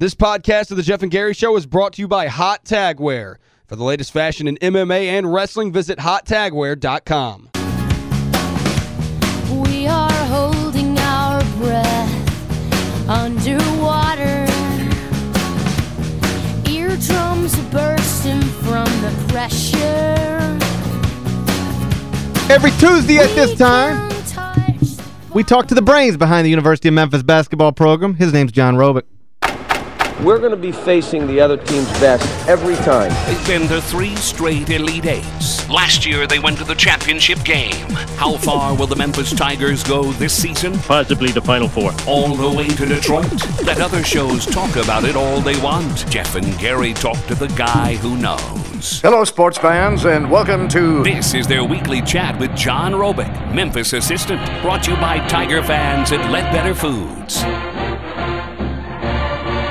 This podcast of the Geoff and Gary Show is brought to you by Hot Tagwear. For the latest fashion in MMA and wrestling, visit hottagwear.com. We are holding our breath underwater. Eardrums bursting from the pressure. Every Tuesday at this time, We we talk to the brains behind the University of Memphis basketball program. His name's John Robic. We're going to be facing the other team's best every time. They've been to three straight Elite Eights. Last year, they went to the championship game. How far will the Memphis Tigers go this season? possibly the Final Four. All the way to Detroit? Let other shows talk about it all they want. Geoff and Gary talk to the guy who knows. Hello, sports fans, and welcome to. This is their weekly chat with John Robic, Memphis assistant, brought to you by Tiger fans at Ledbetter Foods.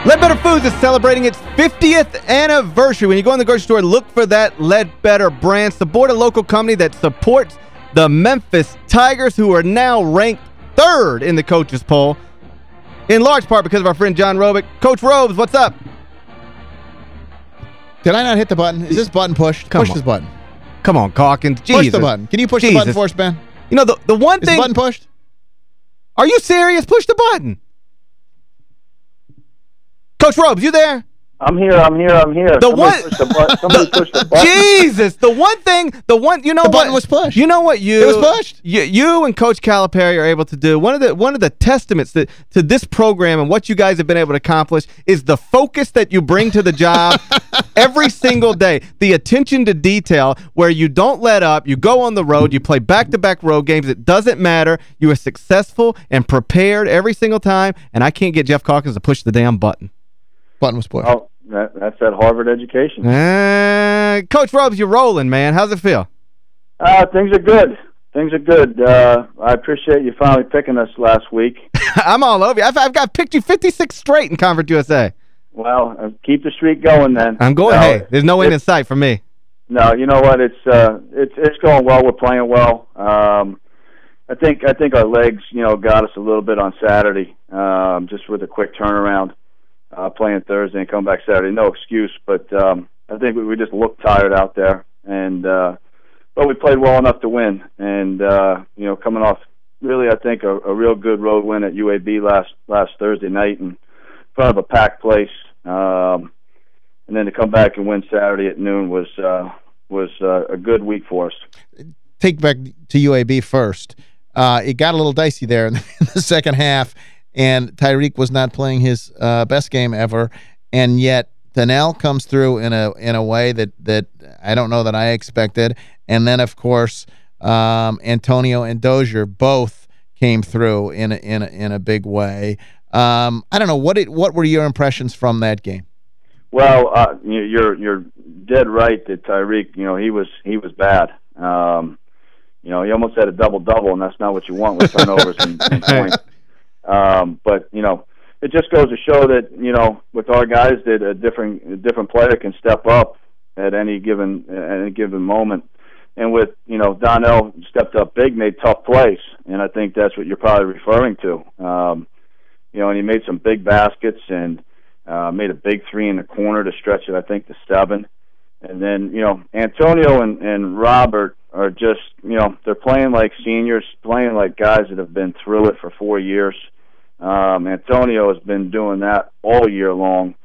Ledbetter Foods is celebrating its 50th anniversary. When you go in the grocery store, look for that Ledbetter brand. Support a local company that supports the Memphis Tigers, who are now ranked third in the coaches poll, in large part because of our friend John Robic. Coach Robes, what's up? Did I not hit the button? Is this button pushed? Come push on. this button. Come on, Calkins. Jesus. Push the button. Can you push the button for us, Ben? You know, the, the one Is thing... the button pushed? Are you serious? Push the button. Coach Robes, you there? I'm here, I'm here, I'm here. The Somebody one- Push the button. Somebody push the button. Jesus, the one thing, the one, you know The what? button was pushed. You know what you It was pushed. You, you and Coach Calipari are able to do. One of the one of the testaments that to this program and what you guys have been able to accomplish is the focus that you bring to the job every single day. The attention to detail where you don't let up, you go on the road, you play back-to-back road games. It doesn't matter. You are successful and prepared every single time, and I can't get Geoff Calkins to push the damn button. Button was pushed. Oh, that, that's that Harvard education. Uh, Coach Robes, you're rolling, man. How's it feel? Uh, things are good. Things are good. Uh, I appreciate you finally picking us last week. I'm all over you. I've, I've got picked you 56 straight in Conference USA. Well, uh, keep the streak going then. I'm going, No, hey, there's no end in sight for me. No, you know what? It's uh, it's it's going well. We're playing well. Um, I think I think our legs, you know, got us a little bit on Saturday, um, just with a quick turnaround, uh, playing Thursday and come back Saturday. No excuse, but um, I think we, we just looked tired out there, and uh, but we played well enough to win. And uh, you know, coming off really, I think a, a real good road win at UAB last last Thursday night in front of a packed place. Um, and then to come back and win Saturday at noon was uh, was uh, a good week for us. Take back to UAB first. Uh, it got a little dicey there in the second half, and Tyreke was not playing his uh, best game ever, and yet Doneal comes through in a in a way that that I don't know that I expected, and then of course um, Antonio and Dozier both came through in a, in a, in a big way. Um, I don't know what it what were your impressions from that game? Well, uh, you- you're you're dead right that Tyreke, you know, he was he was bad. Um, you know, he almost had a double double, and that's not what you want with turnovers and, and points. Um, but you know, it just goes to show that you know, with our guys, that a different a different player can step up at any given at any given moment. And with you know Doneal stepped up big, made tough plays, and I think that's what you're probably referring to. Um, you know, and he made some big baskets and uh, made a big three in the corner to stretch it, I think, to seven. And then, you know, Antonio and, and Robert are just, you know, they're playing like seniors, playing like guys that have been through it for four years. Um, Antonio has been doing that all year long.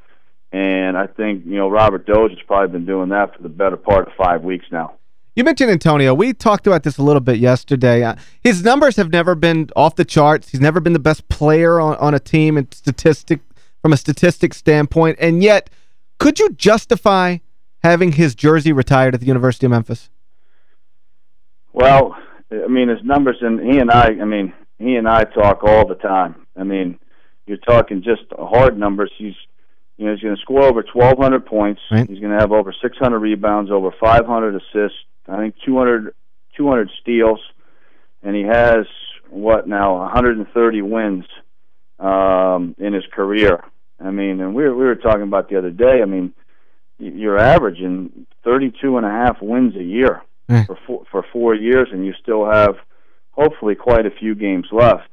And I think, you know, Robert Doge has probably been doing that for the better part of five weeks now. You mentioned Antonio. We talked about this a little bit yesterday. Uh, his numbers have never been off the charts. He's never been the best player on, on a team and statistic from a statistics standpoint. And yet, could you justify having his jersey retired at the University of Memphis? Well, I mean, his numbers, and he and I, I mean, he and I talk all the time. I mean, you're talking just hard numbers. He's, you know, he's going to score over 1,200 points. Right. He's going to have over 600 rebounds, over 500 assists. I think 200, 200 steals, and he has what now 130 wins um, in his career. I mean, and we were, we were talking about the other day. I mean, you're averaging 32 and a half wins a year Mm. for four, for four years, and you still have hopefully quite a few games left.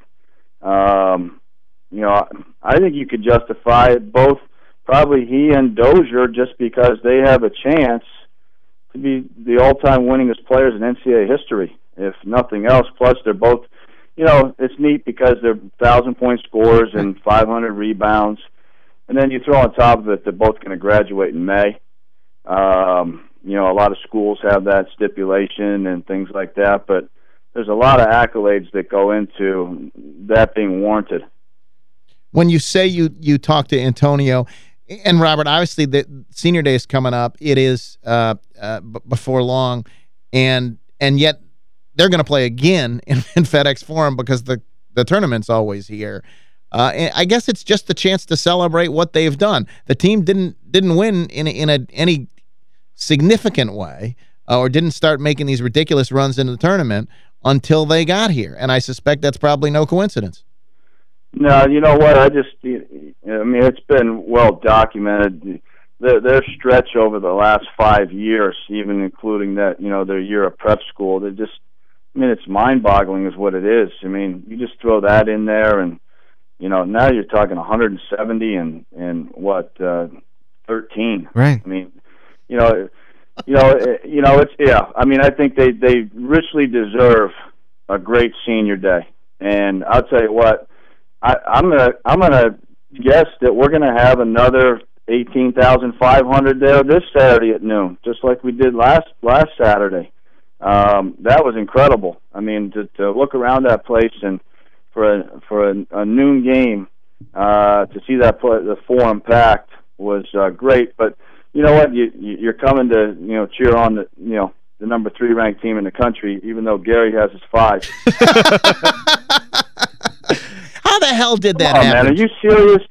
Um, you know, I- think you could justify both probably he and Dozier just because they have a chance to be the all-time winningest players in NCAA history, if nothing else. Plus, they're both, you know, it's neat because they're thousand-point scorers and 500 rebounds, and then you throw on top of it they're both going to graduate in May. Um, you know, a lot of schools have that stipulation and things like that, but there's a lot of accolades that go into that being warranted. When you say you you talk to Antonio and Robert, obviously the senior day is coming up. It is uh, uh, before long, and and yet they're going to play again in, in, FedEx Forum because the the tournament's always here. Uh, I guess it's just the chance to celebrate what they've done. The team didn't didn't win in in a, any significant way uh, or didn't start making these ridiculous runs into the tournament until they got here. And I suspect that's probably no coincidence. No, you know what? I just, I mean, it's been well documented. Their, their stretch over the last five years, even including that, you know, their year of prep school, they just, I mean, it's mind-boggling, is what it is. I mean, you just throw that in there, and you know, now you're talking 170 and and what, uh, 13. Right. I mean, you know, you know, you know, it's yeah. I mean, I think they they richly deserve a great senior day, and I'll tell you what, I, I'm gonna I'm gonna guess that we're gonna have another eighteen thousand five hundred there this Saturday at noon, just like we did last last Saturday. Um, that was incredible. I mean, to, to look around that place and for a for a, a noon game uh, to see that play, the forum packed was uh, great. But you know what? You you're coming to you know cheer on the you know the number three ranked team in the country, even though Gary has his five. How the hell did that on, happen? Man, are you serious?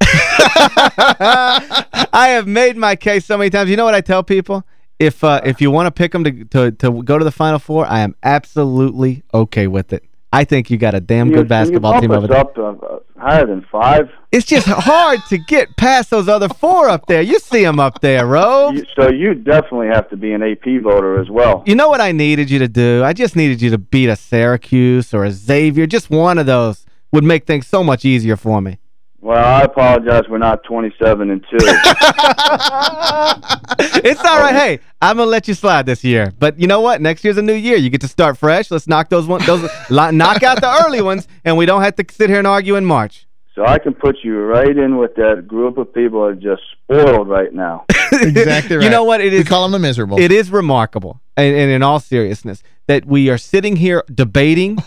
I have made my case so many times. You know what I tell people? If uh, if you want to pick them to, to to go to the Final Four, I am absolutely okay with it. I think you got a damn you, good basketball team over there. up uh, higher than five? It's just hard to get past those other four up there. You see them up there, Rob. So you definitely have to be an AP voter as well. You know what I needed you to do? I just needed you to beat a Syracuse or a Xavier. Just one of those would make things so much easier for me. Well, I apologize. We're not 27 and 2. it's all right. Hey, I'm going to let you slide this year. But you know what? Next year's a new year. You get to start fresh. Let's knock those one those knock out the early ones and we don't have to sit here and argue in March. So I can put you right in with that group of people that are just spoiled right now. exactly right. You know what? It is we call them the miserable. It is remarkable, and, and in all seriousness, that we are sitting here debating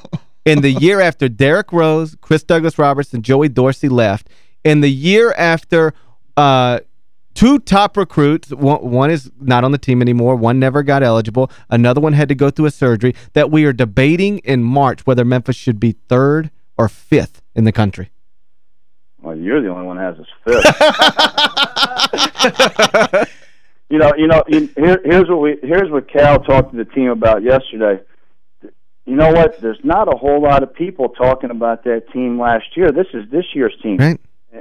in the year after Derrick Rose, Chris Douglas Roberts, and Joey Dorsey left, in the year after uh, two top recruits, one, one, is not on the team anymore, one never got eligible, another one had to go through a surgery, that we are debating in March whether Memphis should be third or fifth in the country. Well, you're the only one that has us fifth. you know, you know, here, here's what we here's what Cal talked to the team about yesterday you know what? There's not a whole lot of people talking about that team last year. This is this year's team, right?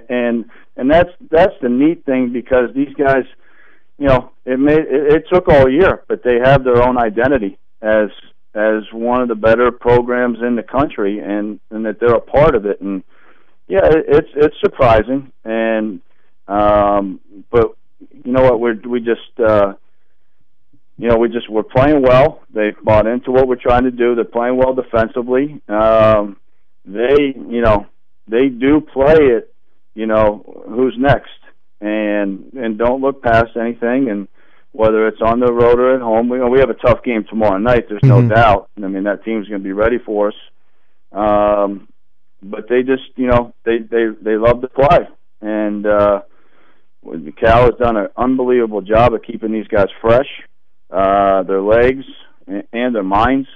And and that's that's the neat thing because these guys, you know, it made it, it took all year, but they have their own identity as as one of the better programs in the country, and and that they're a part of it. And yeah, it, it's it's surprising, and um, but you know what? We're we just. uh you know, we just we're playing well. They've bought into what we're trying to do. They're playing well defensively. Um, they, you know, they do play it. You know, who's next, and and don't look past anything. And whether it's on the road or at home, we we have a tough game tomorrow night. There's no Mhm. doubt. I mean, that team's going to be ready for us. Um, but they just, you know, they they they love to play, and uh, Cal has done an unbelievable job of keeping these guys fresh uh, their legs and their minds,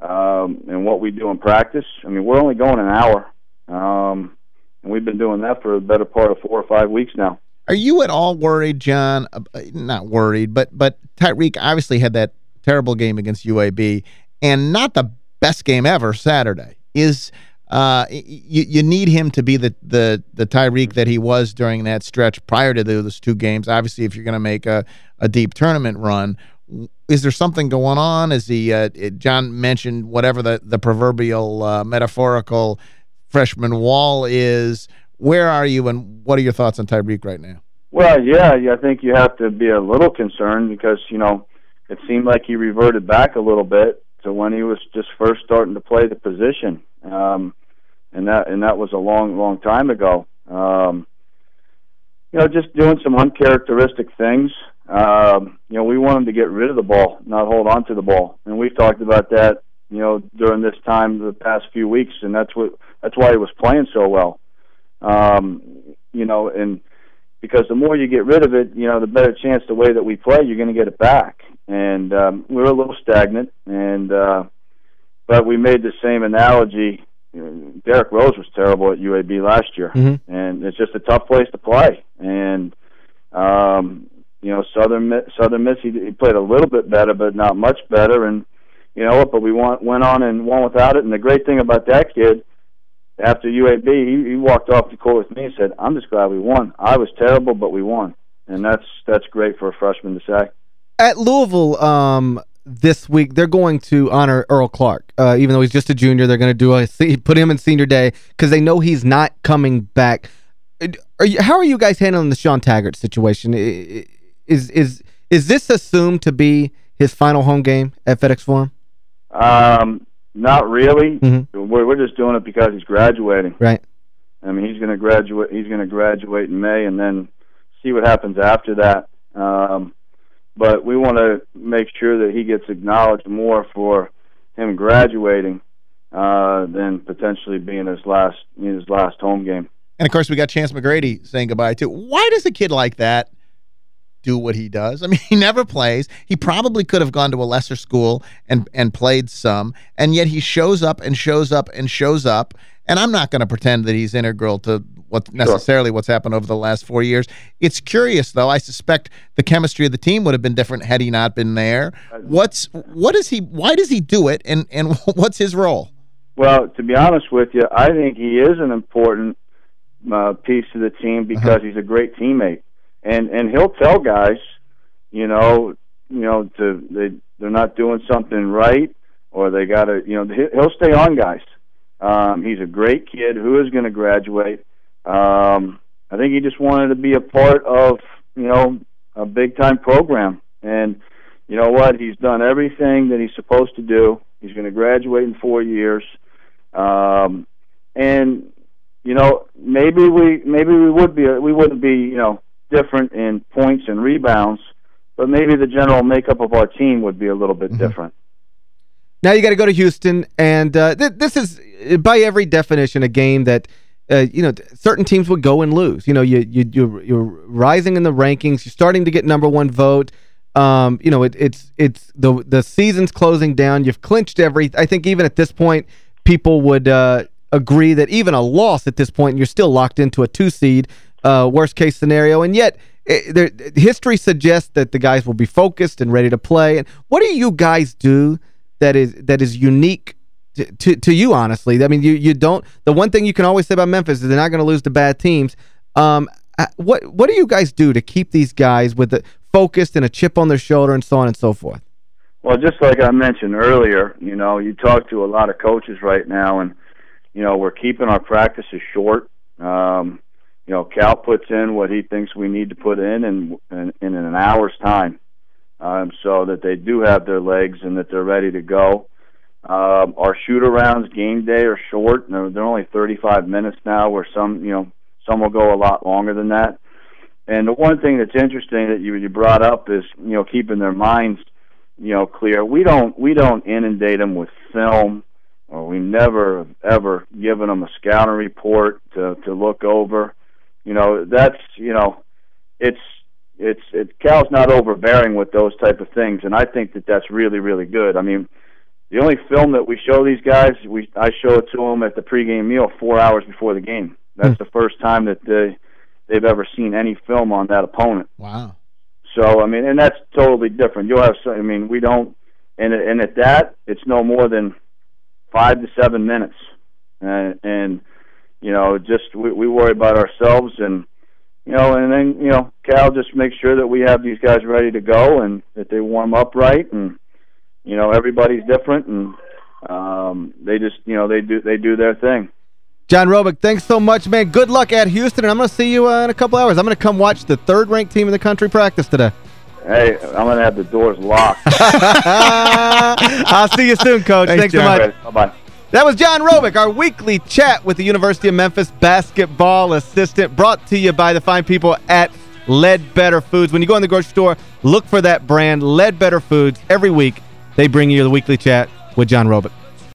um, and what we do in practice. I mean, we're only going an hour, um, and we've been doing that for the better part of four or five weeks now. Are you at all worried, John? Uh, not worried, but but Tyreke obviously had that terrible game against UAB, and not the best game ever Saturday. Is uh, you you need him to be the the the Tyreke that he was during that stretch prior to those two games. Obviously, if you're going to make a a deep tournament run, is there something going on? Is he uh, John mentioned whatever the the proverbial uh, metaphorical freshman wall is? Where are you, and what are your thoughts on Tyreke right now? Well, yeah, I think you have to be a little concerned because you know it seemed like he reverted back a little bit to when he was just first starting to play the position, um, and that and that was a long, long time ago. Um, you know, just doing some uncharacteristic things. Um, you know, we want him to get rid of the ball, not hold on to the ball, and we've talked about that. You know, during this time, the past few weeks, and that's what that's why he was playing so well. Um, you know, and because the more you get rid of it, you know, the better chance the way that we play, you're going to get it back. And um, we were a little stagnant, and uh, but we made the same analogy. Derrick Rose was terrible at UAB last year, Mhm. and it's just a tough place to play. And um, you know, Southern Mi- Southern Miss, he, he played a little bit better, but not much better. And you know what? But we went went on and won without it. And the great thing about that kid after UAB, he, he walked off the court with me and said, "I'm just glad we won. I was terrible, but we won." And that's that's great for a freshman to say. At Louisville um, this week, they're going to honor Earl Clark. Uh, even though he's just a junior, they're going to do a put him in senior day because they know he's not coming back. Are you, how are you guys handling the Shawn Taggart situation? I- I- Is is is this assumed to be his final home game at FedEx Forum? Um, not really. Mhm. We're we're just doing it because he's graduating. Right. I mean, he's going to graduate. He's going to graduate in May, and then see what happens after that. Um, but we want to make sure that he gets acknowledged more for him graduating uh, than potentially being his last his last home game. And, of course, we got Chance McGrady saying goodbye, too. Why does a kid like that do what he does? I mean, he never plays. He probably could have gone to a lesser school and, and played some, and yet he shows up and shows up and shows up. And I'm not going to pretend that he's integral to what necessarily what's happened over the last four years. It's curious, though. I suspect the chemistry of the team would have been different had he not been there. What's what is he? Why does he do it? And and what's his role? Well, to be honest with you, I think he is an important uh, piece to the team because he's a great teammate, and and he'll tell guys, you know, you know, to they they're not doing something right, or they got to, you know, he- he'll stay on guys. Um, he's a great kid who is going to graduate. Um, I think he just wanted to be a part of, you know, a big time program, and you know what? He's done everything that he's supposed to do. He's going to graduate in four years, um, and you know maybe we maybe we would be we wouldn't be you know different in points and rebounds, but maybe the general makeup of our team would be a little bit different. Now you got to go to Houston, and uh, th this is, by every definition, a game that, uh, you know, certain teams would go and lose. You know, you, you, you're, you're rising in the rankings. You're starting to get number one vote. Um, you know, it, it's it's the the season's closing down. You've clinched every. I think even at this point, people would uh, agree that even a loss at this point, you're still locked into a two seed, uh, worst case scenario. And yet, eh, there, history suggests that the guys will be focused and ready to play. And what do you guys do that is that is unique to, to, to you, honestly? I mean, you you don't. The one thing you can always say about Memphis is they're not going to lose to bad teams. Um, uh, what what do you guys do to keep these guys with the focused and a chip on their shoulder and so on and so forth? Well, just like I mentioned earlier, you know, you talk to a lot of coaches right now, and you know, we're keeping our practices short. Um, you know, Cal puts in what he thinks we need to put in, in in, in an hour's time, um, so that they do have their legs and that they're ready to go. Um, our shoot arounds game day are short. They're, they're only 35 minutes now, where some, you know, some will go a lot longer than that. And the one thing that's interesting that you you brought up is you know keeping their minds you know clear. We don't we don't inundate them with film, or we never ever given them a scouting report to to look over. You know that's you know it's it's it Cal's not overbearing with those type of things, and I think that that's really really good. I mean. The only film that we show these guys, we I show it to them at the pregame meal four hours before the game. That's hmm. the first time that they they've ever seen any film on that opponent. Wow. So I mean, and that's totally different. You'll have, I mean, we don't, and and at that, it's no more than five to seven minutes, uh, and and you know, just we, we worry about ourselves, and you know, and then you know, Cal just makes sure that we have these guys ready to go, and that they warm up right, and you know, everybody's different, and um, they just, you know, they do they do their thing. John Robic, thanks so much, man. Good luck at Houston, and I'm going to see you uh, in a couple hours. I'm going to come watch the third-ranked team in the country practice today. Hey, I'm going to have the doors locked. I'll see you soon, Coach. Thanks, Thanks, so much. Bye-bye. That was John Robic, our weekly chat with the University of Memphis basketball assistant, brought to you by the fine people at Ledbetter Foods. When you go in the grocery store, look for that brand, Ledbetter Foods. Every week, they bring you the weekly chat with John Robic.